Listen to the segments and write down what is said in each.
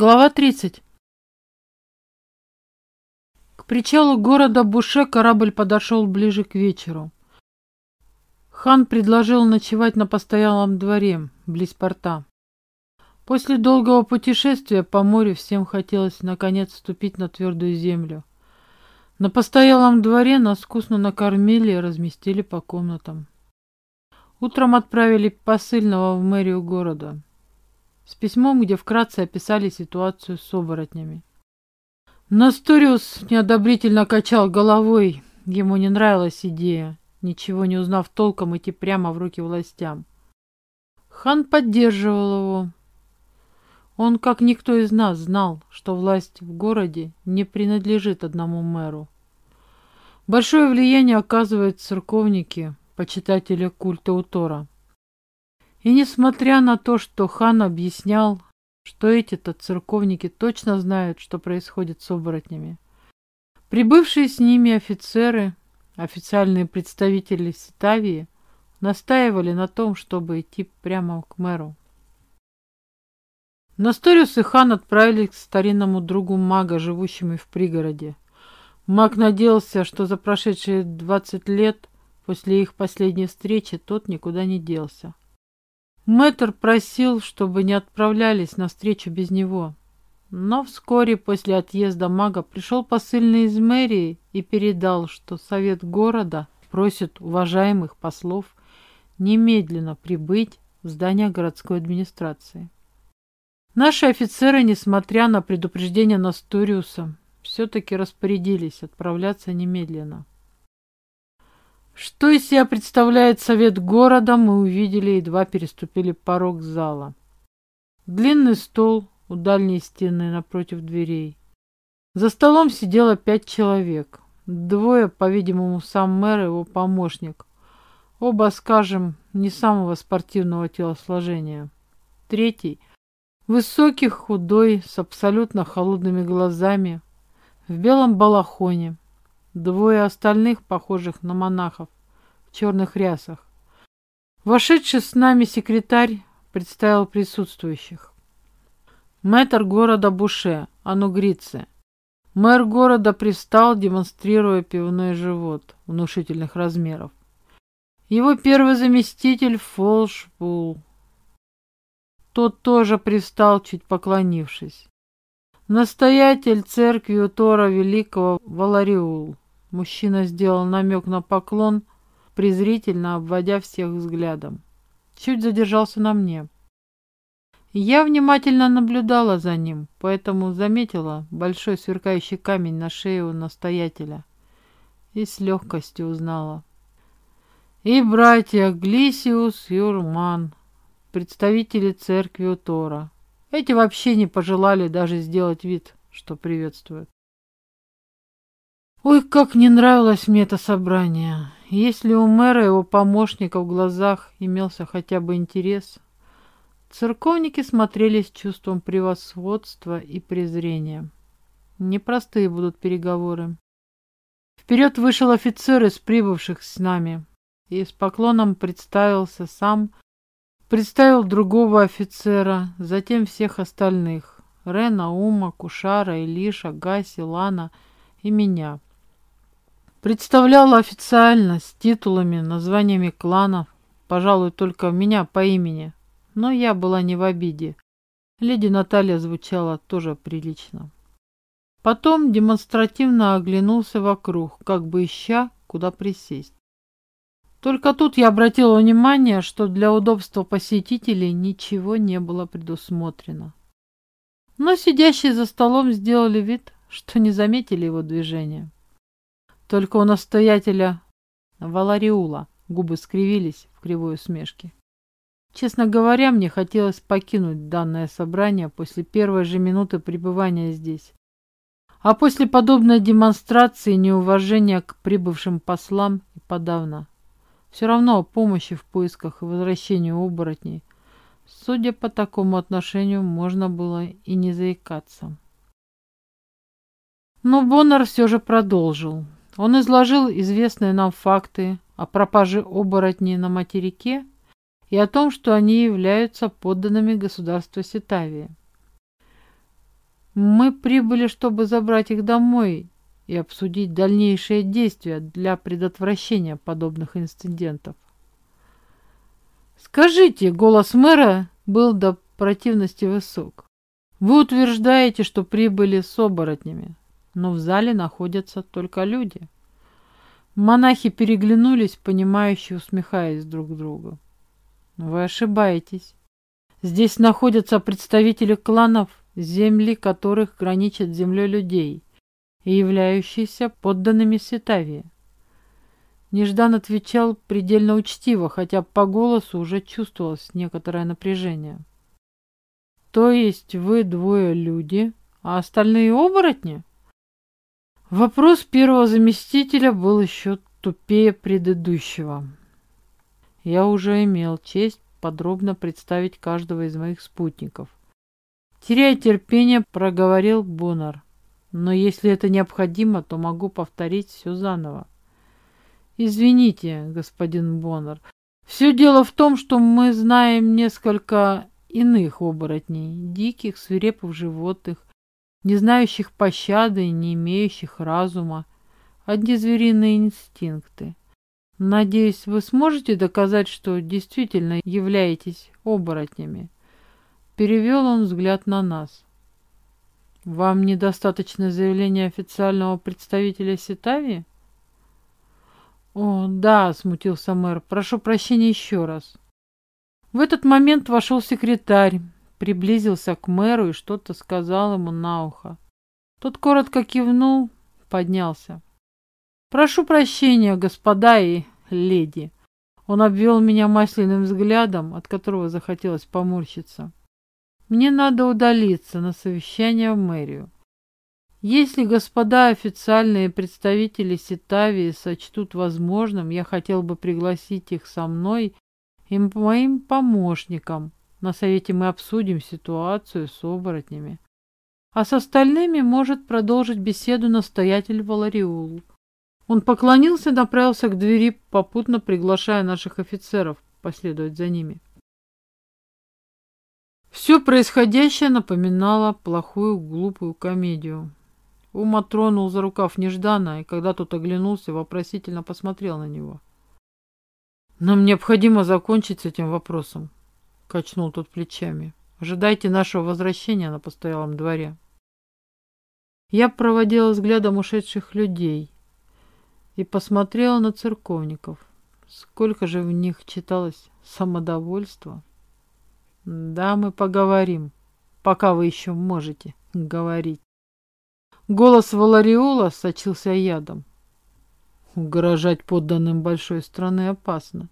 Глава 30. К причалу города Буше корабль подошел ближе к вечеру. Хан предложил ночевать на постоялом дворе, близ порта. После долгого путешествия по морю всем хотелось наконец ступить на твердую землю. На постоялом дворе нас вкусно накормили и разместили по комнатам. Утром отправили посыльного в мэрию города с письмом, где вкратце описали ситуацию с оборотнями. Насториус неодобрительно качал головой. Ему не нравилась идея, ничего не узнав толком, идти прямо в руки властям. Хан поддерживал его. Он, как никто из нас, знал, что власть в городе не принадлежит одному мэру. Большое влияние оказывают церковники, почитатели культа Утора. И несмотря на то, что хан объяснял, что эти-то церковники точно знают, что происходит с оборотнями, прибывшие с ними офицеры, официальные представители Ситавии, настаивали на том, чтобы идти прямо к мэру. Насториус и хан отправились к старинному другу мага, живущему в пригороде. Маг надеялся, что за прошедшие двадцать лет после их последней встречи тот никуда не делся. Мэтр просил, чтобы не отправлялись на встречу без него. Но вскоре после отъезда мага пришел посыльный из мэрии и передал, что совет города просит уважаемых послов немедленно прибыть в здание городской администрации. Наши офицеры, несмотря на предупреждение Насториуса, все-таки распорядились отправляться немедленно. Что из себя представляет совет города, мы увидели, едва переступили порог зала. Длинный стол у дальней стены напротив дверей. За столом сидело пять человек. Двое, по-видимому, сам мэр и его помощник. Оба, скажем, не самого спортивного телосложения. Третий — высокий, худой, с абсолютно холодными глазами, в белом балахоне, Двое остальных, похожих на монахов, в черных рясах. Вошедший с нами секретарь представил присутствующих. Мэтр города Буше, Анугрице. Мэр города пристал, демонстрируя пивной живот внушительных размеров. Его первый заместитель Фолшбул. Тот тоже пристал, чуть поклонившись. Настоятель церкви Утора Великого Валариул. Мужчина сделал намек на поклон, презрительно обводя всех взглядом. Чуть задержался на мне. Я внимательно наблюдала за ним, поэтому заметила большой сверкающий камень на шее у настоятеля и с легкостью узнала. И братья Глисиус и Урман, представители церкви Утора. Эти вообще не пожелали даже сделать вид, что приветствуют. Ой, как не нравилось мне это собрание. Если у мэра его помощника в глазах имелся хотя бы интерес, церковники смотрели с чувством превосходства и презрения. Непростые будут переговоры. Вперед вышел офицер из прибывших с нами и с поклоном представился сам, представил другого офицера, затем всех остальных — Рена, Ума, Кушара, Илиша, Гаси, Лана и меня — Представляла официально, с титулами, названиями кланов, пожалуй, только меня по имени. Но я была не в обиде. Леди Наталья звучала тоже прилично. Потом демонстративно оглянулся вокруг, как бы ища, куда присесть. Только тут я обратила внимание, что для удобства посетителей ничего не было предусмотрено. Но сидящие за столом сделали вид, что не заметили его движения. Только у настоятеля Валариула губы скривились в кривой усмешке. Честно говоря, мне хотелось покинуть данное собрание после первой же минуты пребывания здесь. А после подобной демонстрации неуважения к прибывшим послам и подавно. Все равно о помощи в поисках и возвращении оборотней, судя по такому отношению, можно было и не заикаться. Но Боннер все же продолжил. Он изложил известные нам факты о пропаже оборотней на материке и о том, что они являются подданными государства Ситавия. Мы прибыли, чтобы забрать их домой и обсудить дальнейшие действия для предотвращения подобных инцидентов. Скажите, голос мэра был до противности высок. Вы утверждаете, что прибыли с оборотнями, но в зале находятся только люди. Монахи переглянулись, понимающе усмехаясь друг другу. Вы ошибаетесь. Здесь находятся представители кланов, земли которых граничат землей людей и являющиеся подданными Светавии. Неждан отвечал предельно учтиво, хотя по голосу уже чувствовалось некоторое напряжение. То есть вы двое люди, а остальные оборотни? Вопрос первого заместителя был еще тупее предыдущего. Я уже имел честь подробно представить каждого из моих спутников. Теряя терпение, проговорил Бонар. Но если это необходимо, то могу повторить все заново. Извините, господин Боннер. Все дело в том, что мы знаем несколько иных оборотней, диких, свирепых животных, не знающих пощады и не имеющих разума, одни звериные инстинкты. Надеюсь, вы сможете доказать, что действительно являетесь оборотнями. Перевел он взгляд на нас. Вам недостаточно заявления официального представителя Ситави? О, да, смутился мэр. Прошу прощения еще раз. В этот момент вошел секретарь, приблизился к мэру и что-то сказал ему на ухо. Тот коротко кивнул, поднялся. «Прошу прощения, господа и леди». Он обвел меня масляным взглядом, от которого захотелось поморщиться. Мне надо удалиться на совещание в мэрию. Если господа официальные представители Ситавии сочтут возможным, я хотел бы пригласить их со мной и моим помощником. На совете мы обсудим ситуацию с оборотнями. А с остальными может продолжить беседу настоятель Валариул. Он поклонился и направился к двери, попутно приглашая наших офицеров последовать за ними. Все происходящее напоминало плохую глупую комедию. Ума тронул за рукав Неждана, и когда тот оглянулся, вопросительно посмотрел на него. «Нам необходимо закончить с этим вопросом», — качнул тот плечами. «Ожидайте нашего возвращения на постоялом дворе». Я проводила взглядом ушедших людей и посмотрела на церковников. Сколько же в них читалось самодовольства. Да, мы поговорим, пока вы еще можете говорить. Голос Валариола сочился ядом. Угрожать подданным большой страны опасно.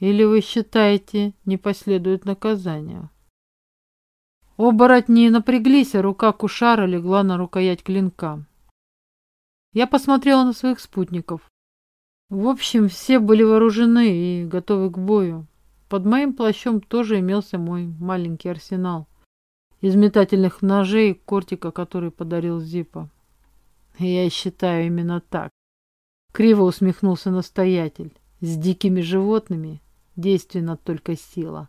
Или вы считаете, не последует наказания? Оборотни напряглись, а рука Кушара легла на рукоять клинка. Я посмотрела на своих спутников. В общем, все были вооружены и готовы к бою. Под моим плащом тоже имелся мой маленький арсенал из метательных ножей, кортика, который подарил Зипа. Я считаю именно так. Криво усмехнулся настоятель. С дикими животными действенна только сила.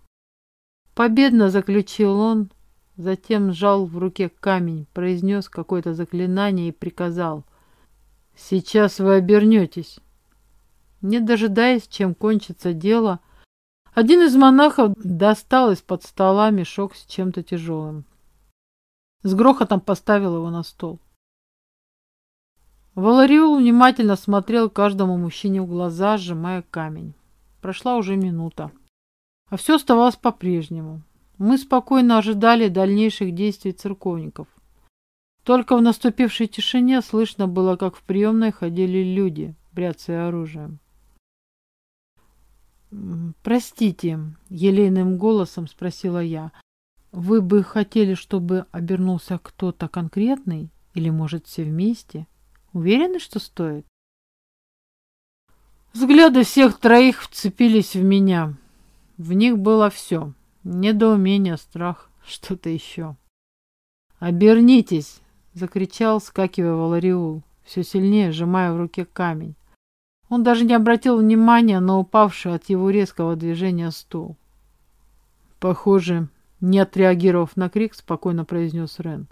Победно заключил он, затем сжал в руке камень, произнес какое-то заклинание и приказал. «Сейчас вы обернетесь». Не дожидаясь, чем кончится дело, один из монахов достал из-под стола мешок с чем-то тяжелым. С грохотом поставил его на стол. Валариул внимательно смотрел каждому мужчине в глаза, сжимая камень. Прошла уже минута. А все оставалось по-прежнему. Мы спокойно ожидали дальнейших действий церковников. Только в наступившей тишине слышно было, как в приемной ходили люди, бряцая оружием. «Простите», — елейным голосом спросила я, «вы бы хотели, чтобы обернулся кто-то конкретный? Или, может, все вместе? Уверены, что стоит?» Взгляды всех троих вцепились в меня. В них было все. Недоумение, страх, что-то еще. «Обернитесь!» — закричал, скакивая Валариул, все сильнее сжимая в руке камень. Он даже не обратил внимания на упавший от его резкого движения стул. Похоже, не отреагировав на крик, спокойно произнес Рен.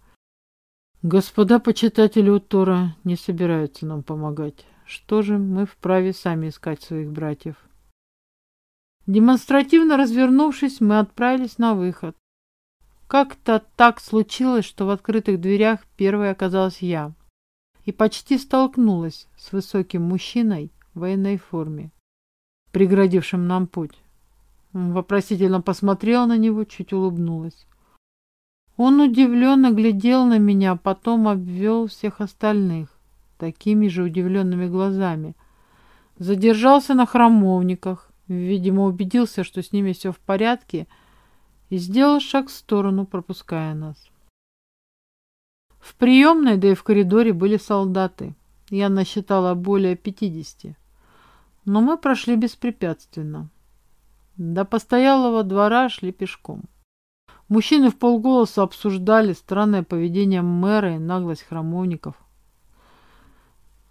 Господа почитатели Утора не собираются нам помогать. Что же, мы вправе сами искать своих братьев. Демонстративно развернувшись, мы отправились на выход. Как-то так случилось, что в открытых дверях первой оказалась я и почти столкнулась с высоким мужчиной в военной форме, преградившим нам путь. Вопросительно посмотрела на него, чуть улыбнулась. Он удивленно глядел на меня, потом обвел всех остальных такими же удивленными глазами. Задержался на храмовниках, видимо, убедился, что с ними все в порядке, и сделал шаг в сторону, пропуская нас. В приемной, да и в коридоре были солдаты. Я насчитала более пятидесяти. Но мы прошли беспрепятственно. До постоялого двора шли пешком. Мужчины в полголоса обсуждали странное поведение мэра и наглость храмовников.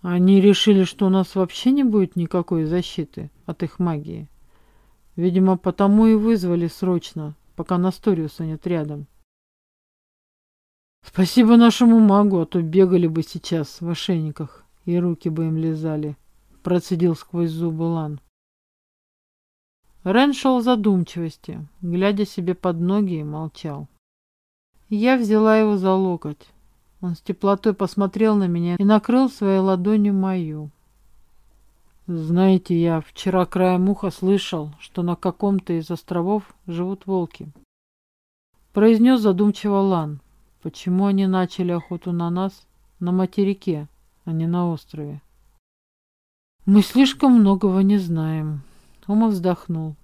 Они решили, что у нас вообще не будет никакой защиты от их магии. Видимо, потому и вызвали срочно, пока Насториуса нет рядом. Спасибо нашему магу, а то бегали бы сейчас в ошейниках, и руки бы им лизали. Процедил сквозь зубы Лан. Рен шел в задумчивости, глядя себе под ноги и молчал. Я взяла его за локоть. Он с теплотой посмотрел на меня и накрыл своей ладонью мою. Знаете, я вчера краем уха слышал, что на каком-то из островов живут волки. Произнес задумчиво Лан. Почему они начали охоту на нас на материке, а не на острове? Мы слишком многого не знаем. Ума вздохнул.